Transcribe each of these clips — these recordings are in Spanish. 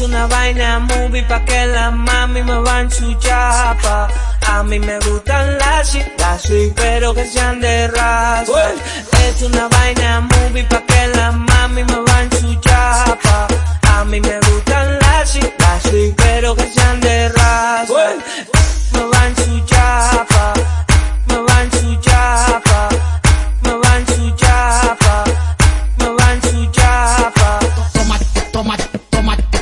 Es una vaina movie pa' que la mami me van su chapa. A mí me gustan las las pero que sean de raza. Es una vaina movie pa' que la mami me van su chapa. A mí me gustan las las pero que sean de raza.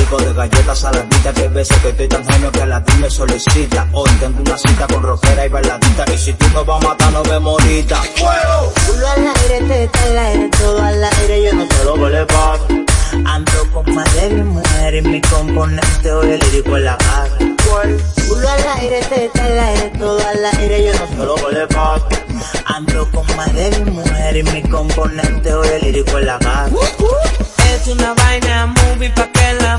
paquetico de galletas saladitas Que veces que estoy tan genio que la ti me solicita Hoy tengo una cita con rojera y bailadita Y si tú me vas a matar no me morita ¡Fuego! Culo al aire, teta al aire, todo al aire, yo no sé lo que le pasa. Ando con más de mi mujer y mi componente hoy el lírico en la casa. Culo al aire, teta al aire, todo al aire, yo no sé lo que le pasa. Ando con más de mi mujer y mi componente hoy el lírico en la casa. Es una vaina movie pa' que la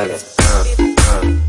duele. Uh. Ah, ah.